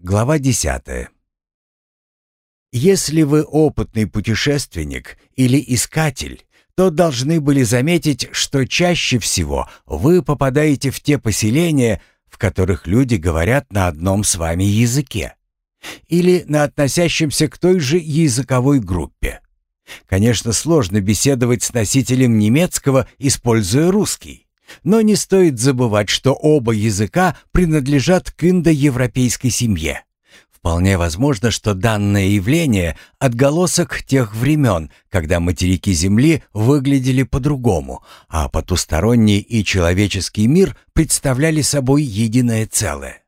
Глава 10. Если вы опытный путешественник или искатель, то должны были заметить, что чаще всего вы попадаете в те поселения, в которых люди говорят на одном с вами языке или на относящемся к той же языковой группе. Конечно, сложно беседовать с носителем немецкого, используя русский. Но не стоит забывать, что оба языка принадлежат к индоевропейской семье. Вполне возможно, что данное явление – отголосок тех времен, когда материки Земли выглядели по-другому, а потусторонний и человеческий мир представляли собой единое целое.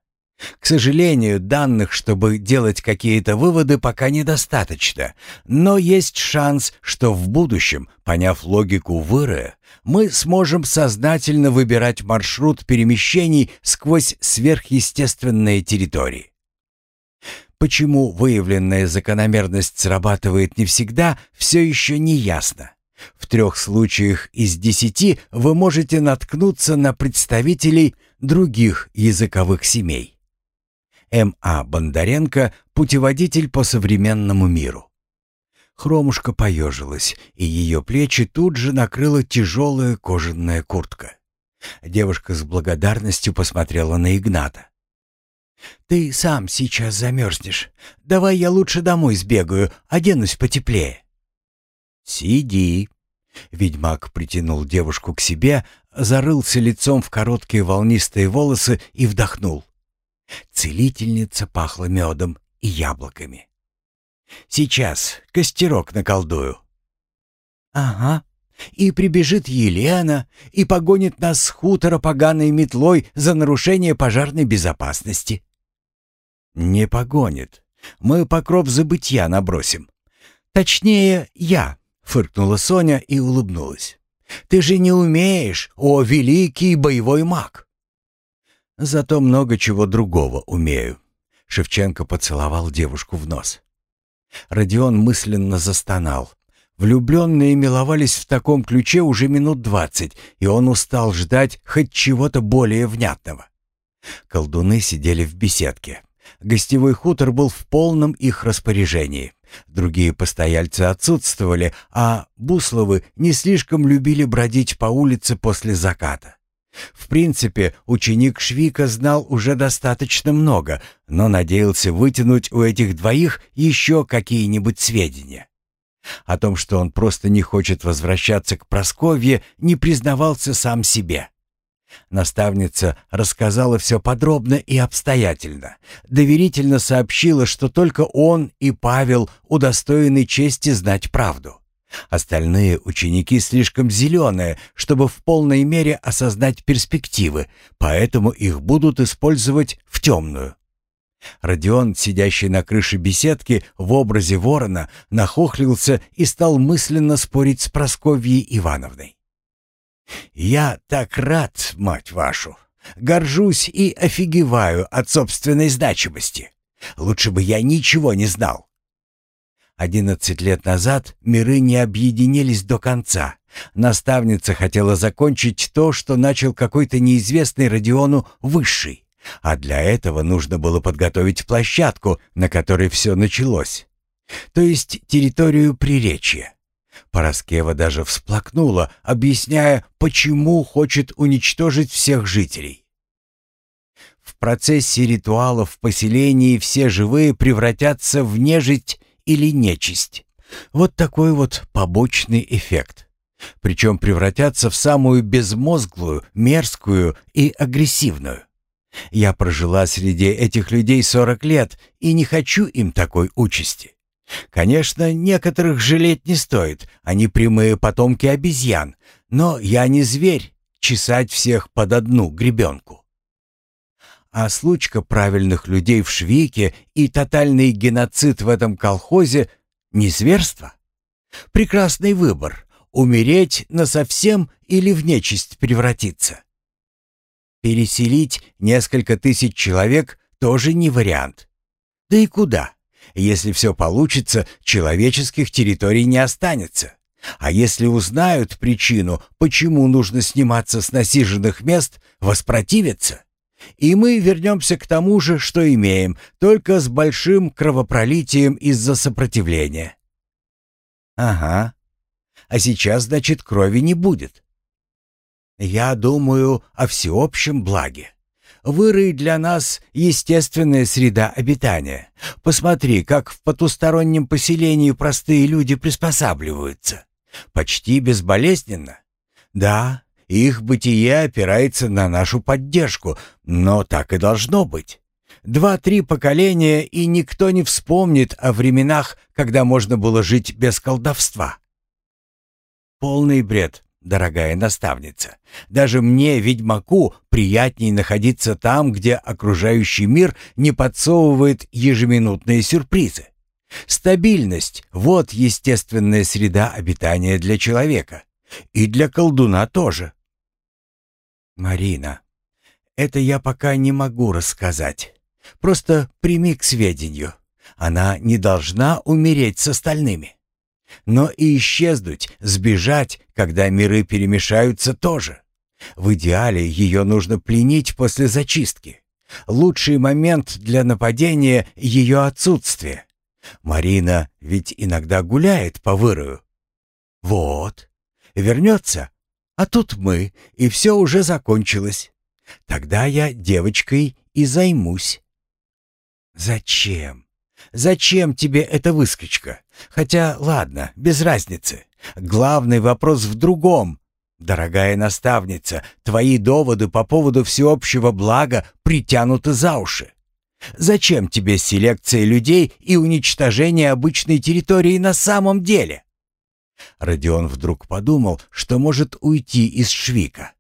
К сожалению, данных, чтобы делать какие-то выводы, пока недостаточно, но есть шанс, что в будущем, поняв логику выры, мы сможем сознательно выбирать маршрут перемещений сквозь сверхъестественные территории. Почему выявленная закономерность срабатывает не всегда, все еще не ясно. В трех случаях из десяти вы можете наткнуться на представителей других языковых семей. М.А. Бондаренко «Путеводитель по современному миру». Хромушка поежилась, и ее плечи тут же накрыла тяжелая кожаная куртка. Девушка с благодарностью посмотрела на Игната. «Ты сам сейчас замерзнешь. Давай я лучше домой сбегаю, оденусь потеплее». «Сиди». Ведьмак притянул девушку к себе, зарылся лицом в короткие волнистые волосы и вдохнул. Целительница пахла медом и яблоками. «Сейчас костерок наколдую». «Ага. И прибежит Елена и погонит нас с хутора поганой метлой за нарушение пожарной безопасности». «Не погонит. Мы покров забытья набросим. Точнее, я», — фыркнула Соня и улыбнулась. «Ты же не умеешь, о великий боевой маг!» Зато много чего другого умею. Шевченко поцеловал девушку в нос. Родион мысленно застонал. Влюбленные миловались в таком ключе уже минут двадцать, и он устал ждать хоть чего-то более внятного. Колдуны сидели в беседке. Гостевой хутор был в полном их распоряжении. Другие постояльцы отсутствовали, а Бусловы не слишком любили бродить по улице после заката. В принципе, ученик Швика знал уже достаточно много, но надеялся вытянуть у этих двоих еще какие-нибудь сведения. О том, что он просто не хочет возвращаться к Просковье, не признавался сам себе. Наставница рассказала все подробно и обстоятельно. Доверительно сообщила, что только он и Павел удостоены чести знать правду. Остальные ученики слишком зеленые, чтобы в полной мере осознать перспективы, поэтому их будут использовать в темную. Родион, сидящий на крыше беседки в образе ворона, нахохлился и стал мысленно спорить с Просковьей Ивановной. «Я так рад, мать вашу! Горжусь и офигеваю от собственной значимости. Лучше бы я ничего не знал. Одиннадцать лет назад миры не объединились до конца. Наставница хотела закончить то, что начал какой-то неизвестный Родиону Высший. А для этого нужно было подготовить площадку, на которой все началось. То есть территорию Приречья. Пороскева даже всплакнула, объясняя, почему хочет уничтожить всех жителей. В процессе ритуалов в поселении все живые превратятся в нежить или нечисть. Вот такой вот побочный эффект. Причем превратятся в самую безмозглую, мерзкую и агрессивную. Я прожила среди этих людей 40 лет и не хочу им такой участи. Конечно, некоторых жалеть не стоит, они прямые потомки обезьян, но я не зверь, чесать всех под одну гребенку а случка правильных людей в Швейке и тотальный геноцид в этом колхозе — не зверство? Прекрасный выбор — умереть насовсем или в нечисть превратиться. Переселить несколько тысяч человек тоже не вариант. Да и куда? Если все получится, человеческих территорий не останется. А если узнают причину, почему нужно сниматься с насиженных мест, воспротивятся. И мы вернемся к тому же, что имеем, только с большим кровопролитием из-за сопротивления. Ага. А сейчас, значит, крови не будет. Я думаю о всеобщем благе. Выры для нас естественная среда обитания. Посмотри, как в потустороннем поселении простые люди приспосабливаются. Почти безболезненно. Да, их бытие опирается на нашу поддержку, но так и должно быть. Два-три поколения, и никто не вспомнит о временах, когда можно было жить без колдовства. Полный бред, дорогая наставница. Даже мне, ведьмаку, приятней находиться там, где окружающий мир не подсовывает ежеминутные сюрпризы. Стабильность — вот естественная среда обитания для человека. И для колдуна тоже. «Марина, это я пока не могу рассказать. Просто прими к сведению. Она не должна умереть с остальными. Но и исчезнуть, сбежать, когда миры перемешаются, тоже. В идеале ее нужно пленить после зачистки. Лучший момент для нападения — ее отсутствие. Марина ведь иногда гуляет по вырою. Вот. Вернется, а тут мы, и все уже закончилось. Тогда я девочкой и займусь. Зачем? Зачем тебе эта выскочка? Хотя, ладно, без разницы. Главный вопрос в другом. Дорогая наставница, твои доводы по поводу всеобщего блага притянуты за уши. Зачем тебе селекция людей и уничтожение обычной территории на самом деле? Родион вдруг подумал, что может уйти из Швика.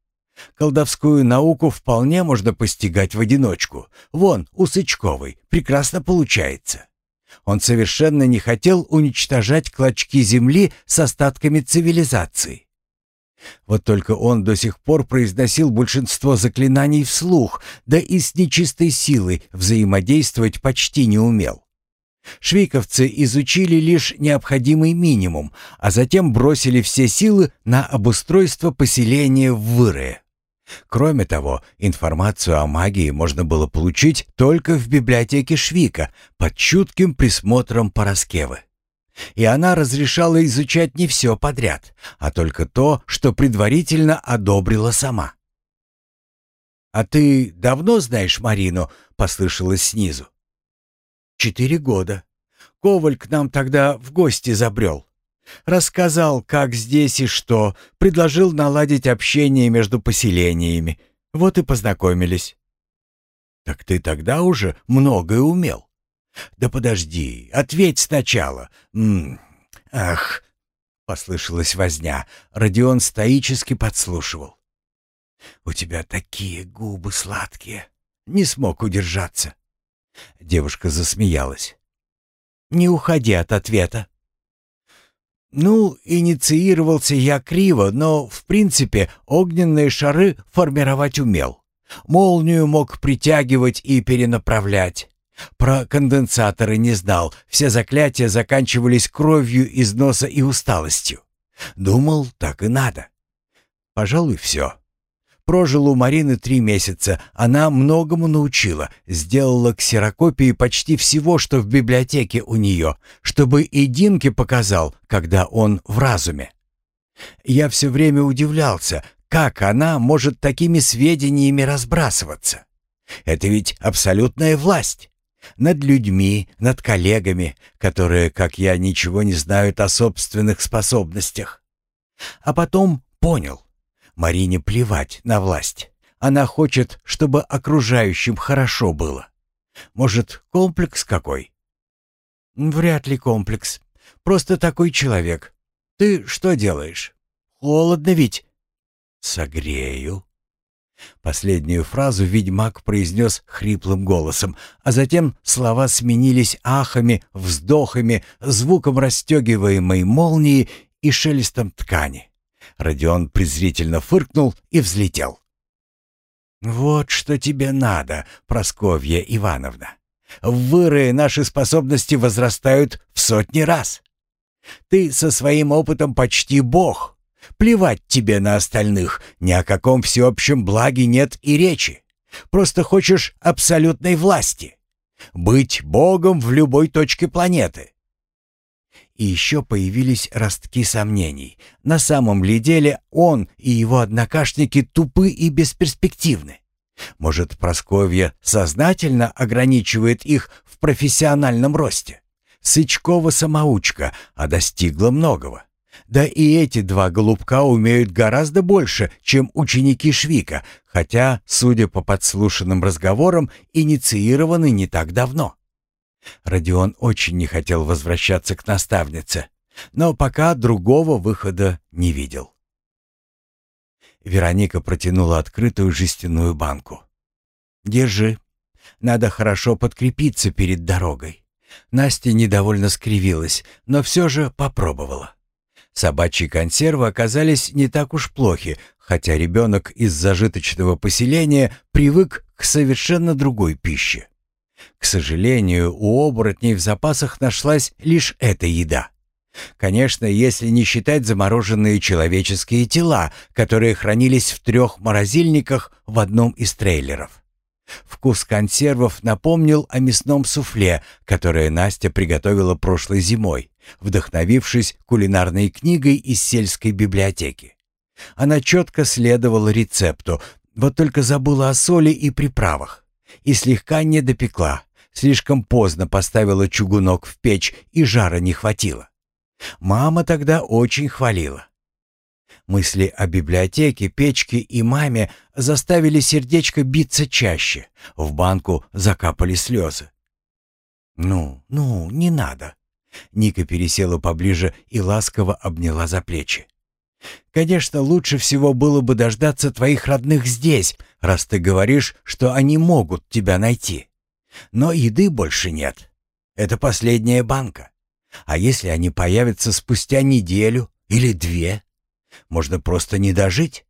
Колдовскую науку вполне можно постигать в одиночку. Вон, у Сычковой, прекрасно получается. Он совершенно не хотел уничтожать клочки земли с остатками цивилизации. Вот только он до сих пор произносил большинство заклинаний вслух, да и с нечистой силой взаимодействовать почти не умел. Швейковцы изучили лишь необходимый минимум, а затем бросили все силы на обустройство поселения в Вырое. Кроме того, информацию о магии можно было получить только в библиотеке Швика под чутким присмотром Пороскевы. И она разрешала изучать не все подряд, а только то, что предварительно одобрила сама. «А ты давно знаешь Марину?» — послышалось снизу. Четыре года. Коваль к нам тогда в гости забрел. Рассказал, как здесь и что, предложил наладить общение между поселениями. Вот и познакомились. Так ты тогда уже многое умел. Да подожди, ответь сначала. М -м, ах, послышалась возня. Родион стоически подслушивал. У тебя такие губы сладкие. Не смог удержаться. Девушка засмеялась. «Не уходи от ответа». «Ну, инициировался я криво, но, в принципе, огненные шары формировать умел. Молнию мог притягивать и перенаправлять. Про конденсаторы не знал, все заклятия заканчивались кровью из носа и усталостью. Думал, так и надо. Пожалуй, все. Прожил у Марины три месяца. Она многому научила. Сделала ксерокопии почти всего, что в библиотеке у нее, чтобы и Динке показал, когда он в разуме. Я все время удивлялся, как она может такими сведениями разбрасываться. Это ведь абсолютная власть. Над людьми, над коллегами, которые, как я, ничего не знают о собственных способностях. А потом понял. Марине плевать на власть. Она хочет, чтобы окружающим хорошо было. Может, комплекс какой? Вряд ли комплекс. Просто такой человек. Ты что делаешь? Холодно ведь. Согрею. Последнюю фразу ведьмак произнес хриплым голосом, а затем слова сменились ахами, вздохами, звуком расстегиваемой молнии и шелестом ткани. Родион презрительно фыркнул и взлетел. «Вот что тебе надо, Просковья Ивановна. В вырые наши способности возрастают в сотни раз. Ты со своим опытом почти бог. Плевать тебе на остальных, ни о каком всеобщем благе нет и речи. Просто хочешь абсолютной власти. Быть богом в любой точке планеты. И еще появились ростки сомнений. На самом ли деле он и его однокашники тупы и бесперспективны? Может, Просковья сознательно ограничивает их в профессиональном росте? Сычкова самоучка, а достигла многого. Да и эти два голубка умеют гораздо больше, чем ученики Швика, хотя, судя по подслушанным разговорам, инициированы не так давно. Родион очень не хотел возвращаться к наставнице, но пока другого выхода не видел. Вероника протянула открытую жестяную банку. «Держи. Надо хорошо подкрепиться перед дорогой». Настя недовольно скривилась, но все же попробовала. Собачьи консервы оказались не так уж плохи, хотя ребенок из зажиточного поселения привык к совершенно другой пище. К сожалению, у оборотней в запасах нашлась лишь эта еда. Конечно, если не считать замороженные человеческие тела, которые хранились в трех морозильниках в одном из трейлеров. Вкус консервов напомнил о мясном суфле, которое Настя приготовила прошлой зимой, вдохновившись кулинарной книгой из сельской библиотеки. Она четко следовала рецепту, вот только забыла о соли и приправах, и слегка не допекла, слишком поздно поставила чугунок в печь и жара не хватило. Мама тогда очень хвалила. Мысли о библиотеке, печке и маме заставили сердечко биться чаще. В банку закапали слезы. «Ну, ну, не надо». Ника пересела поближе и ласково обняла за плечи. «Конечно, лучше всего было бы дождаться твоих родных здесь, раз ты говоришь, что они могут тебя найти. Но еды больше нет. Это последняя банка. А если они появятся спустя неделю или две? Можно просто не дожить.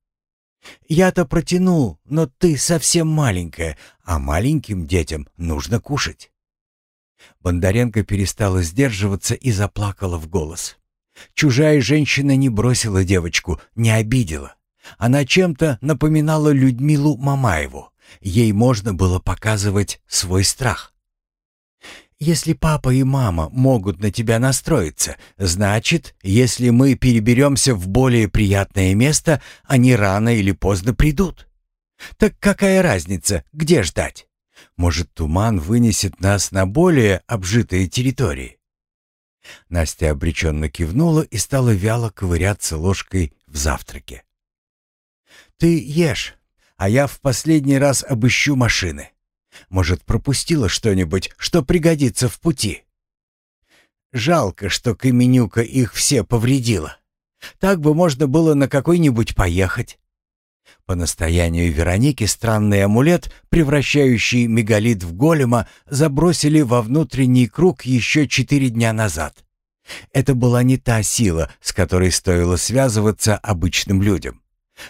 Я-то протяну, но ты совсем маленькая, а маленьким детям нужно кушать. Бондаренко перестала сдерживаться и заплакала в голос. Чужая женщина не бросила девочку, не обидела. Она чем-то напоминала Людмилу Мамаеву. Ей можно было показывать свой страх. Если папа и мама могут на тебя настроиться, значит, если мы переберемся в более приятное место, они рано или поздно придут. Так какая разница, где ждать? Может, туман вынесет нас на более обжитые территории? Настя обреченно кивнула и стала вяло ковыряться ложкой в завтраке. «Ты ешь, а я в последний раз обыщу машины. Может, пропустила что-нибудь, что пригодится в пути? Жалко, что Каменюка их все повредила. Так бы можно было на какой-нибудь поехать. По настоянию Вероники странный амулет, превращающий мегалит в голема, забросили во внутренний круг еще четыре дня назад. Это была не та сила, с которой стоило связываться обычным людям.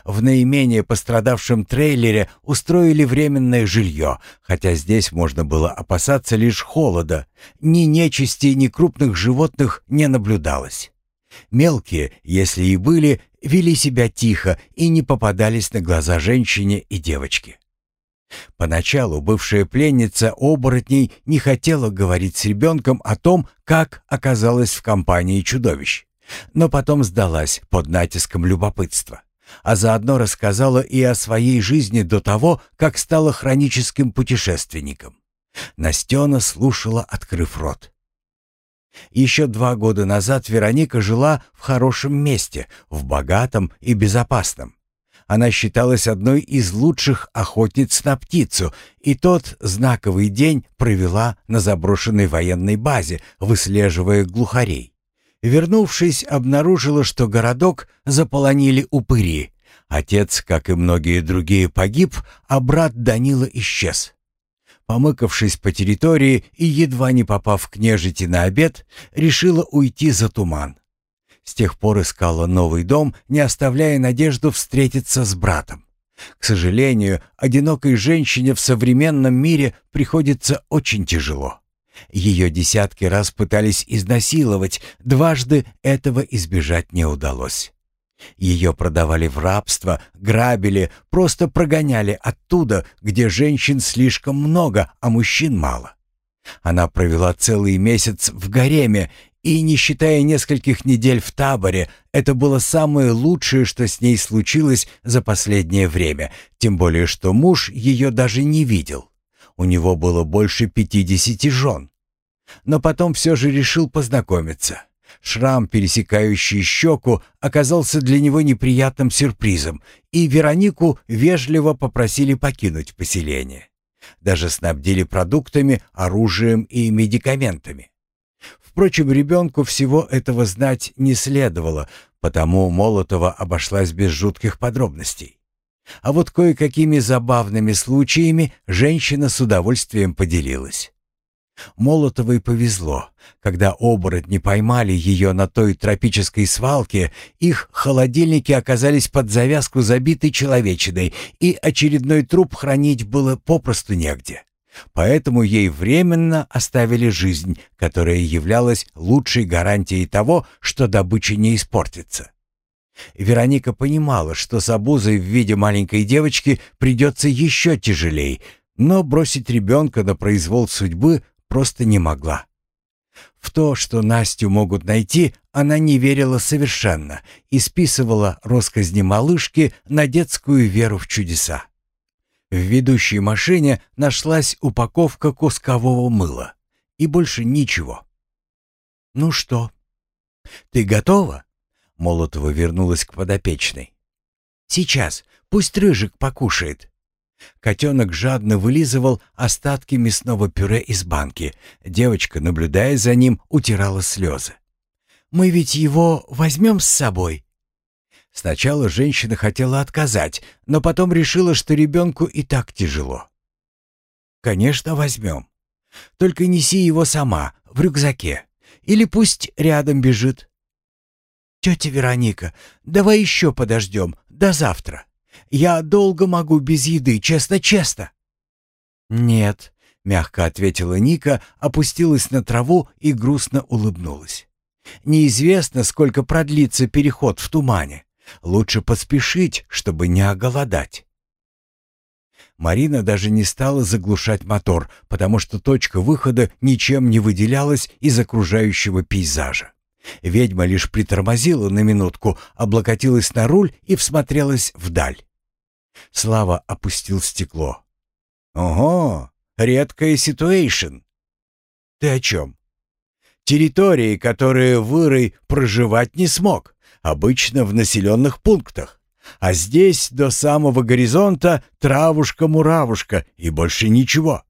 В наименее пострадавшем трейлере устроили временное жилье, хотя здесь можно было опасаться лишь холода. Ни нечисти, ни крупных животных не наблюдалось. Мелкие, если и были, вели себя тихо и не попадались на глаза женщине и девочке. Поначалу бывшая пленница оборотней не хотела говорить с ребенком о том, как оказалась в компании чудовищ, но потом сдалась под натиском любопытства а заодно рассказала и о своей жизни до того, как стала хроническим путешественником. Настена слушала, открыв рот. Еще два года назад Вероника жила в хорошем месте, в богатом и безопасном. Она считалась одной из лучших охотниц на птицу, и тот знаковый день провела на заброшенной военной базе, выслеживая глухарей. Вернувшись, обнаружила, что городок заполонили упыри. Отец, как и многие другие, погиб, а брат Данила исчез. Помыкавшись по территории и едва не попав к нежити на обед, решила уйти за туман. С тех пор искала новый дом, не оставляя надежду встретиться с братом. К сожалению, одинокой женщине в современном мире приходится очень тяжело. Ее десятки раз пытались изнасиловать, дважды этого избежать не удалось. Ее продавали в рабство, грабили, просто прогоняли оттуда, где женщин слишком много, а мужчин мало. Она провела целый месяц в гареме, и, не считая нескольких недель в таборе, это было самое лучшее, что с ней случилось за последнее время, тем более что муж ее даже не видел. У него было больше пятидесяти жен. Но потом все же решил познакомиться. Шрам, пересекающий щеку, оказался для него неприятным сюрпризом, и Веронику вежливо попросили покинуть поселение. Даже снабдили продуктами, оружием и медикаментами. Впрочем, ребенку всего этого знать не следовало, потому Молотова обошлась без жутких подробностей. А вот кое-какими забавными случаями женщина с удовольствием поделилась. Молотовой повезло. Когда оборотни поймали ее на той тропической свалке, их холодильники оказались под завязку забиты человечиной, и очередной труп хранить было попросту негде. Поэтому ей временно оставили жизнь, которая являлась лучшей гарантией того, что добыча не испортится. Вероника понимала, что с обузой в виде маленькой девочки придется еще тяжелее, но бросить ребенка на произвол судьбы просто не могла. В то, что Настю могут найти, она не верила совершенно и списывала росказни малышки на детскую веру в чудеса. В ведущей машине нашлась упаковка кускового мыла и больше ничего. «Ну что, ты готова?» Молотова вернулась к подопечной. «Сейчас, пусть Рыжик покушает. Котенок жадно вылизывал остатки мясного пюре из банки. Девочка, наблюдая за ним, утирала слезы. «Мы ведь его возьмем с собой?» Сначала женщина хотела отказать, но потом решила, что ребенку и так тяжело. «Конечно, возьмем. Только неси его сама, в рюкзаке. Или пусть рядом бежит». «Тетя Вероника, давай еще подождем, до завтра». Я долго могу без еды, честно-честно». «Нет», — мягко ответила Ника, опустилась на траву и грустно улыбнулась. «Неизвестно, сколько продлится переход в тумане. Лучше поспешить, чтобы не оголодать». Марина даже не стала заглушать мотор, потому что точка выхода ничем не выделялась из окружающего пейзажа. Ведьма лишь притормозила на минутку, облокотилась на руль и всмотрелась вдаль. Слава опустил стекло. «Ого, редкая ситуэйшн!» «Ты о чем?» «Территории, которые Вырой проживать не смог, обычно в населенных пунктах. А здесь до самого горизонта травушка-муравушка и больше ничего.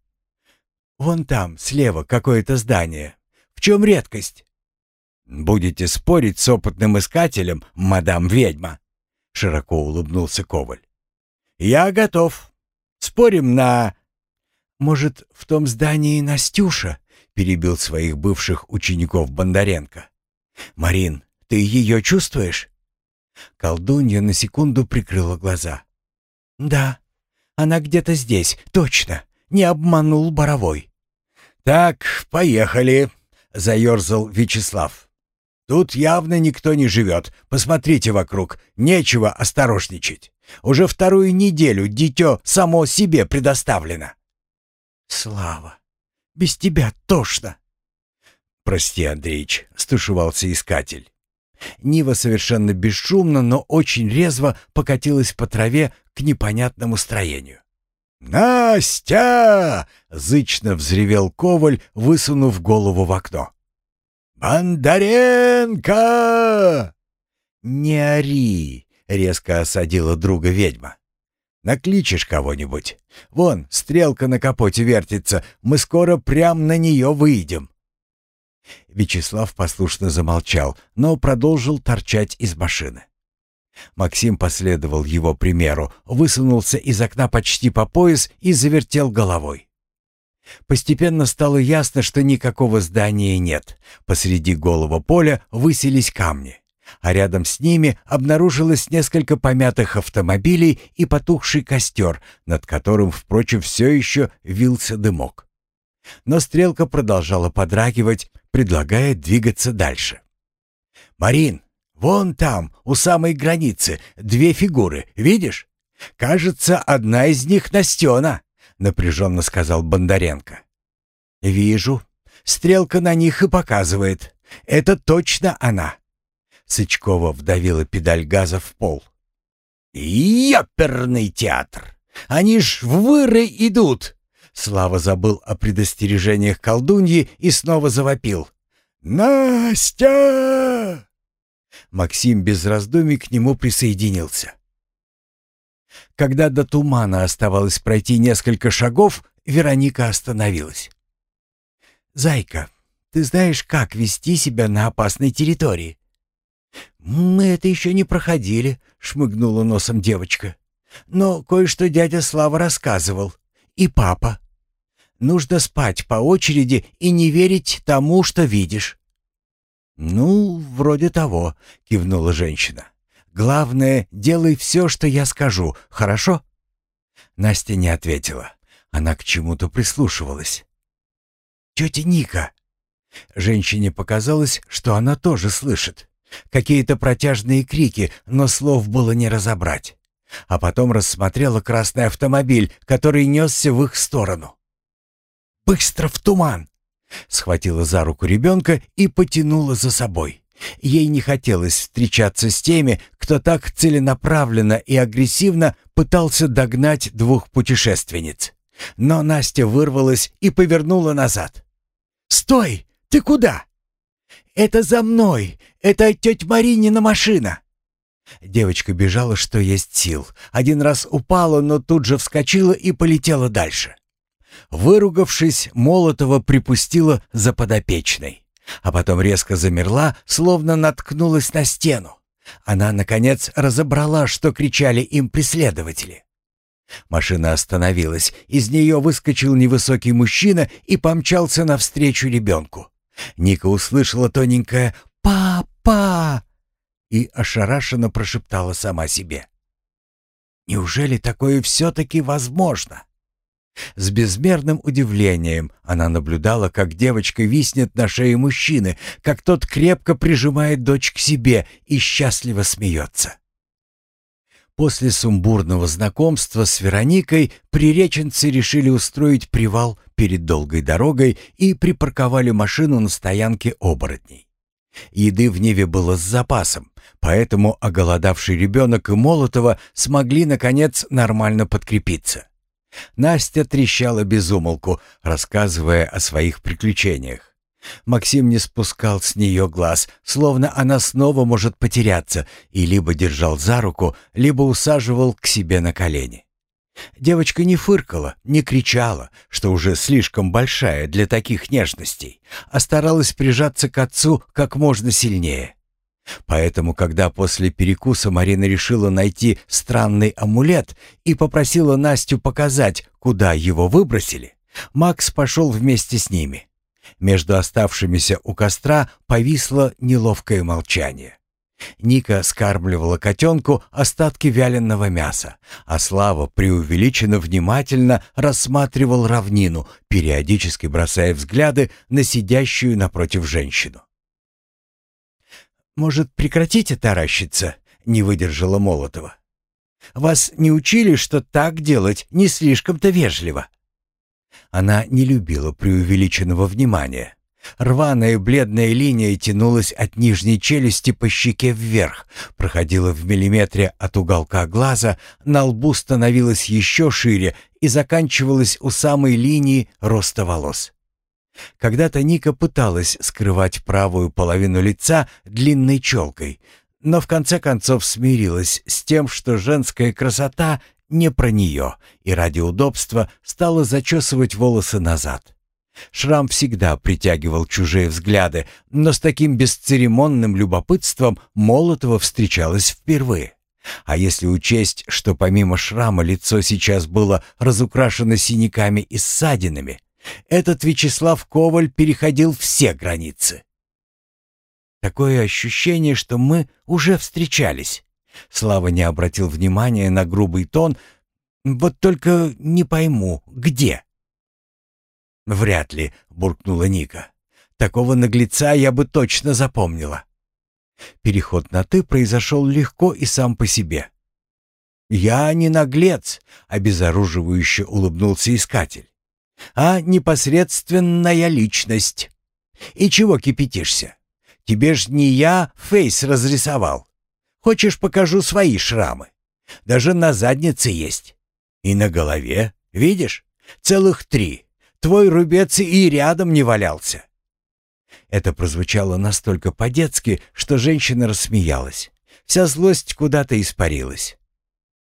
Вон там, слева, какое-то здание. В чем редкость?» «Будете спорить с опытным искателем, мадам-ведьма?» Широко улыбнулся Коваль. «Я готов. Спорим на...» «Может, в том здании Настюша?» — перебил своих бывших учеников Бондаренко. «Марин, ты ее чувствуешь?» Колдунья на секунду прикрыла глаза. «Да, она где-то здесь, точно. Не обманул Боровой». «Так, поехали», — заерзал Вячеслав. «Тут явно никто не живет. Посмотрите вокруг. Нечего осторожничать». Уже вторую неделю дитё само себе предоставлено. Слава, без тебя тошно. Прости, Андреич, стушевался искатель. Нива совершенно бесшумно, но очень резво покатилась по траве к непонятному строению. «Настя!» — зычно взревел Коваль, высунув голову в окно. «Бондаренко!» «Не ори!» Резко осадила друга ведьма. Накличешь кого-нибудь. Вон, стрелка на капоте вертится, мы скоро прям на нее выйдем. Вячеслав послушно замолчал, но продолжил торчать из машины. Максим последовал его примеру, высунулся из окна почти по пояс и завертел головой. Постепенно стало ясно, что никакого здания нет. Посреди голого поля высились камни а рядом с ними обнаружилось несколько помятых автомобилей и потухший костер, над которым, впрочем, все еще вился дымок. Но стрелка продолжала подрагивать, предлагая двигаться дальше. «Марин, Вон там, у самой границы, две фигуры, видишь? Кажется, одна из них Настена, напряженно сказал Бондаренко. Вижу. Стрелка на них и показывает. Это точно она. Сычкова вдавила педаль газа в пол. «Ёперный театр! Они ж в выры идут!» Слава забыл о предостережениях колдуньи и снова завопил. «Настя!» Максим без раздумий к нему присоединился. Когда до тумана оставалось пройти несколько шагов, Вероника остановилась. «Зайка, ты знаешь, как вести себя на опасной территории?» «Мы это еще не проходили», — шмыгнула носом девочка. «Но кое-что дядя Слава рассказывал. И папа. Нужно спать по очереди и не верить тому, что видишь». «Ну, вроде того», — кивнула женщина. «Главное, делай все, что я скажу, хорошо?» Настя не ответила. Она к чему-то прислушивалась. «Тетя Ника!» Женщине показалось, что она тоже слышит. Какие-то протяжные крики, но слов было не разобрать. А потом рассмотрела красный автомобиль, который несся в их сторону. «Быстро в туман!» Схватила за руку ребенка и потянула за собой. Ей не хотелось встречаться с теми, кто так целенаправленно и агрессивно пытался догнать двух путешественниц. Но Настя вырвалась и повернула назад. «Стой! Ты куда?» «Это за мной! Это тетя Маринина машина!» Девочка бежала, что есть сил. Один раз упала, но тут же вскочила и полетела дальше. Выругавшись, Молотова припустила за подопечной, а потом резко замерла, словно наткнулась на стену. Она, наконец, разобрала, что кричали им преследователи. Машина остановилась, из нее выскочил невысокий мужчина и помчался навстречу ребенку. Ника услышала тоненькое «Папа!» и ошарашенно прошептала сама себе. «Неужели такое все-таки возможно?» С безмерным удивлением она наблюдала, как девочка виснет на шее мужчины, как тот крепко прижимает дочь к себе и счастливо смеется. После сумбурного знакомства с Вероникой приреченцы решили устроить привал перед долгой дорогой и припарковали машину на стоянке оборотней. Еды в Неве было с запасом, поэтому оголодавший ребенок и Молотова смогли, наконец, нормально подкрепиться. Настя трещала без умолку, рассказывая о своих приключениях. Максим не спускал с нее глаз, словно она снова может потеряться, и либо держал за руку, либо усаживал к себе на колени. Девочка не фыркала, не кричала, что уже слишком большая для таких нежностей, а старалась прижаться к отцу как можно сильнее. Поэтому, когда после перекуса Марина решила найти странный амулет и попросила Настю показать, куда его выбросили, Макс пошел вместе с ними. Между оставшимися у костра повисло неловкое молчание. Ника скармливала котенку остатки вяленого мяса, а Слава преувеличенно внимательно рассматривал равнину, периодически бросая взгляды на сидящую напротив женщину. «Может, прекратите таращиться?» — не выдержала Молотова. «Вас не учили, что так делать не слишком-то вежливо?» Она не любила преувеличенного внимания. Рваная бледная линия тянулась от нижней челюсти по щеке вверх, проходила в миллиметре от уголка глаза, на лбу становилась еще шире и заканчивалась у самой линии роста волос. Когда-то Ника пыталась скрывать правую половину лица длинной челкой, но в конце концов смирилась с тем, что женская красота не про нее, и ради удобства стала зачесывать волосы назад. Шрам всегда притягивал чужие взгляды, но с таким бесцеремонным любопытством Молотова встречалась впервые. А если учесть, что помимо шрама лицо сейчас было разукрашено синяками и ссадинами, этот Вячеслав Коваль переходил все границы. Такое ощущение, что мы уже встречались. Слава не обратил внимания на грубый тон, вот только не пойму, где. «Вряд ли», — буркнула Ника. «Такого наглеца я бы точно запомнила». Переход на «ты» произошел легко и сам по себе. «Я не наглец», — обезоруживающе улыбнулся искатель, «а непосредственная личность. И чего кипятишься? Тебе ж не я фейс разрисовал. Хочешь, покажу свои шрамы? Даже на заднице есть. И на голове, видишь? Целых три. Твой рубец и рядом не валялся. Это прозвучало настолько по-детски, что женщина рассмеялась. Вся злость куда-то испарилась.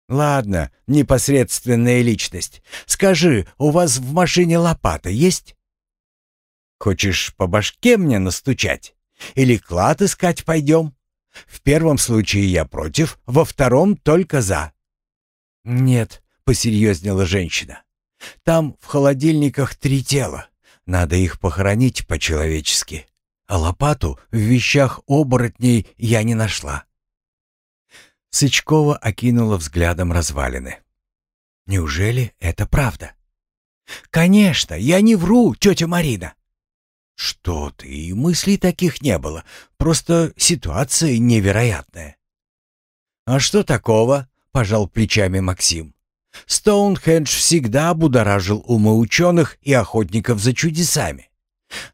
«Ладно, непосредственная личность. Скажи, у вас в машине лопата есть?» «Хочешь по башке мне настучать? Или клад искать пойдем? В первом случае я против, во втором только за». «Нет», — посерьезнела женщина. «Там в холодильниках три тела. Надо их похоронить по-человечески. А лопату в вещах оборотней я не нашла. Сычкова окинула взглядом развалины. Неужели это правда? Конечно, я не вру, тетя Марина. Что ты, и мыслей таких не было. Просто ситуация невероятная. А что такого? Пожал плечами Максим. Стоунхендж всегда будоражил умы ученых и охотников за чудесами.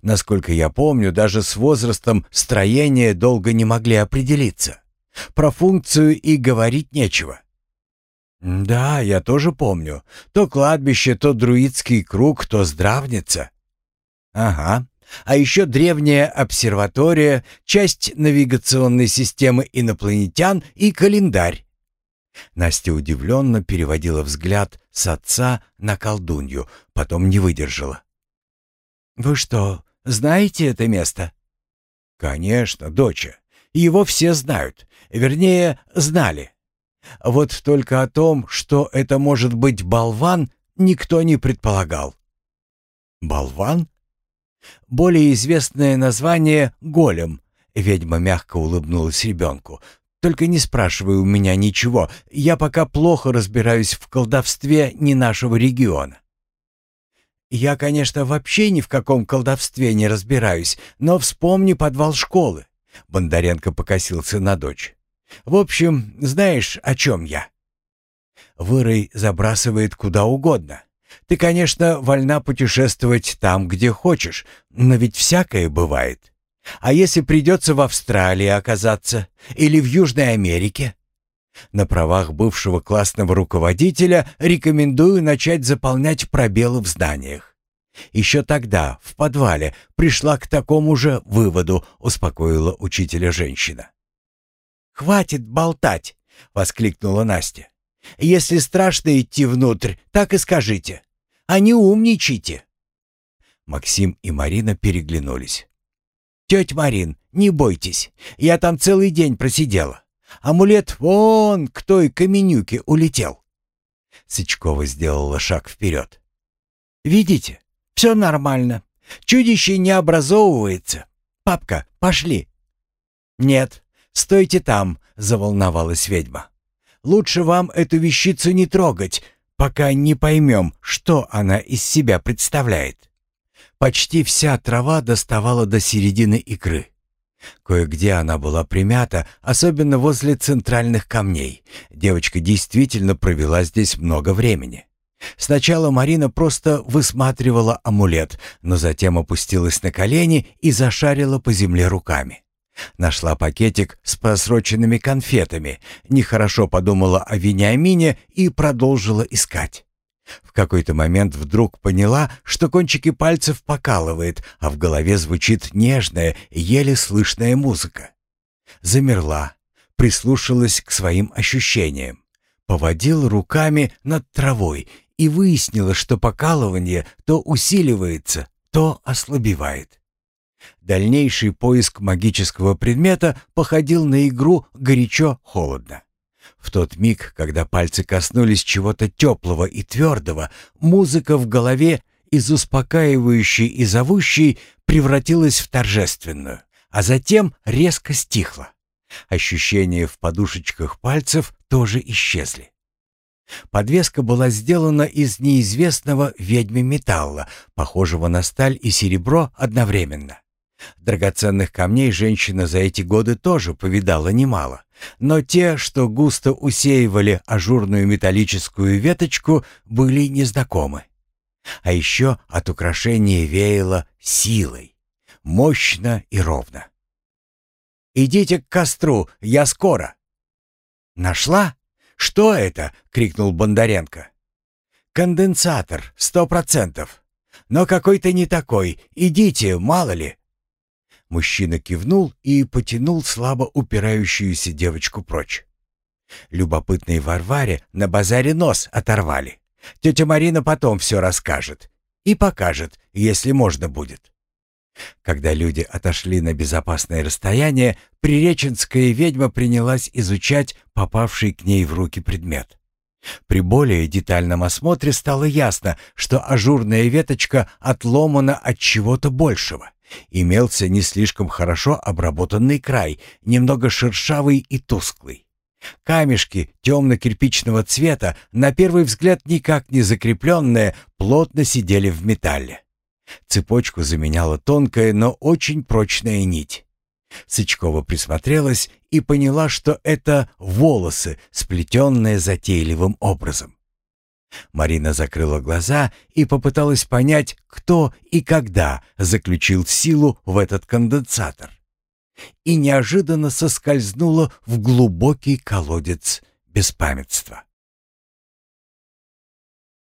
Насколько я помню, даже с возрастом строения долго не могли определиться. Про функцию и говорить нечего. «Да, я тоже помню. То кладбище, то друидский круг, то здравница». «Ага. А еще древняя обсерватория, часть навигационной системы инопланетян и календарь. Настя удивленно переводила взгляд с отца на колдунью, потом не выдержала. «Вы что, знаете это место?» «Конечно, доча. Его все знают. Вернее, знали. Вот только о том, что это может быть болван, никто не предполагал». «Болван?» «Более известное название — голем», — ведьма мягко улыбнулась ребенку. Только не спрашивай у меня ничего, я пока плохо разбираюсь в колдовстве не нашего региона». «Я, конечно, вообще ни в каком колдовстве не разбираюсь, но вспомни подвал школы». Бондаренко покосился на дочь. «В общем, знаешь, о чем я?» Вырой забрасывает куда угодно. Ты, конечно, вольна путешествовать там, где хочешь, но ведь всякое бывает. А если придется в Австралии оказаться или в Южной Америке? На правах бывшего классного руководителя рекомендую начать заполнять пробелы в зданиях. Еще тогда, в подвале, пришла к такому же выводу, успокоила учителя женщина. «Хватит болтать!» — воскликнула Настя. «Если страшно идти внутрь, так и скажите. А не умничайте!» Максим и Марина переглянулись. «Тетя Марин, не бойтесь, я там целый день просидела. Амулет вон к той каменюке улетел». Сычкова сделала шаг вперед. «Видите, все нормально. Чудище не образовывается. Папка, пошли». «Нет, стойте там», — заволновалась ведьма. «Лучше вам эту вещицу не трогать, пока не поймем, что она из себя представляет». Почти вся трава доставала до середины икры. Кое-где она была примята, особенно возле центральных камней. Девочка действительно провела здесь много времени. Сначала Марина просто высматривала амулет, но затем опустилась на колени и зашарила по земле руками. Нашла пакетик с просроченными конфетами, нехорошо подумала о Вениамине и продолжила искать. В какой-то момент вдруг поняла, что кончики пальцев покалывает, а в голове звучит нежная, еле слышная музыка. Замерла, прислушалась к своим ощущениям, поводила руками над травой и выяснила, что покалывание то усиливается, то ослабевает. Дальнейший поиск магического предмета походил на игру горячо-холодно. В тот миг, когда пальцы коснулись чего-то теплого и твердого, музыка в голове из успокаивающей и зовущей превратилась в торжественную, а затем резко стихла. Ощущения в подушечках пальцев тоже исчезли. Подвеска была сделана из неизвестного ведьме металла, похожего на сталь и серебро одновременно. Драгоценных камней женщина за эти годы тоже повидала немало, но те, что густо усеивали ажурную металлическую веточку, были незнакомы. А еще от украшения веяло силой, мощно и ровно. «Идите к костру, я скоро!» «Нашла? Что это?» — крикнул Бондаренко. «Конденсатор, сто процентов. Но какой-то не такой. Идите, мало ли». Мужчина кивнул и потянул слабо упирающуюся девочку прочь. Любопытной Варваре на базаре нос оторвали. Тетя Марина потом все расскажет. И покажет, если можно будет. Когда люди отошли на безопасное расстояние, приреченская ведьма принялась изучать попавший к ней в руки предмет. При более детальном осмотре стало ясно, что ажурная веточка отломана от чего-то большего. Имелся не слишком хорошо обработанный край, немного шершавый и тусклый. Камешки темно-кирпичного цвета, на первый взгляд никак не закрепленные, плотно сидели в металле. Цепочку заменяла тонкая, но очень прочная нить. Сычкова присмотрелась и поняла, что это волосы, сплетенные затейливым образом. Марина закрыла глаза и попыталась понять, кто и когда заключил силу в этот конденсатор. И неожиданно соскользнула в глубокий колодец беспамятства.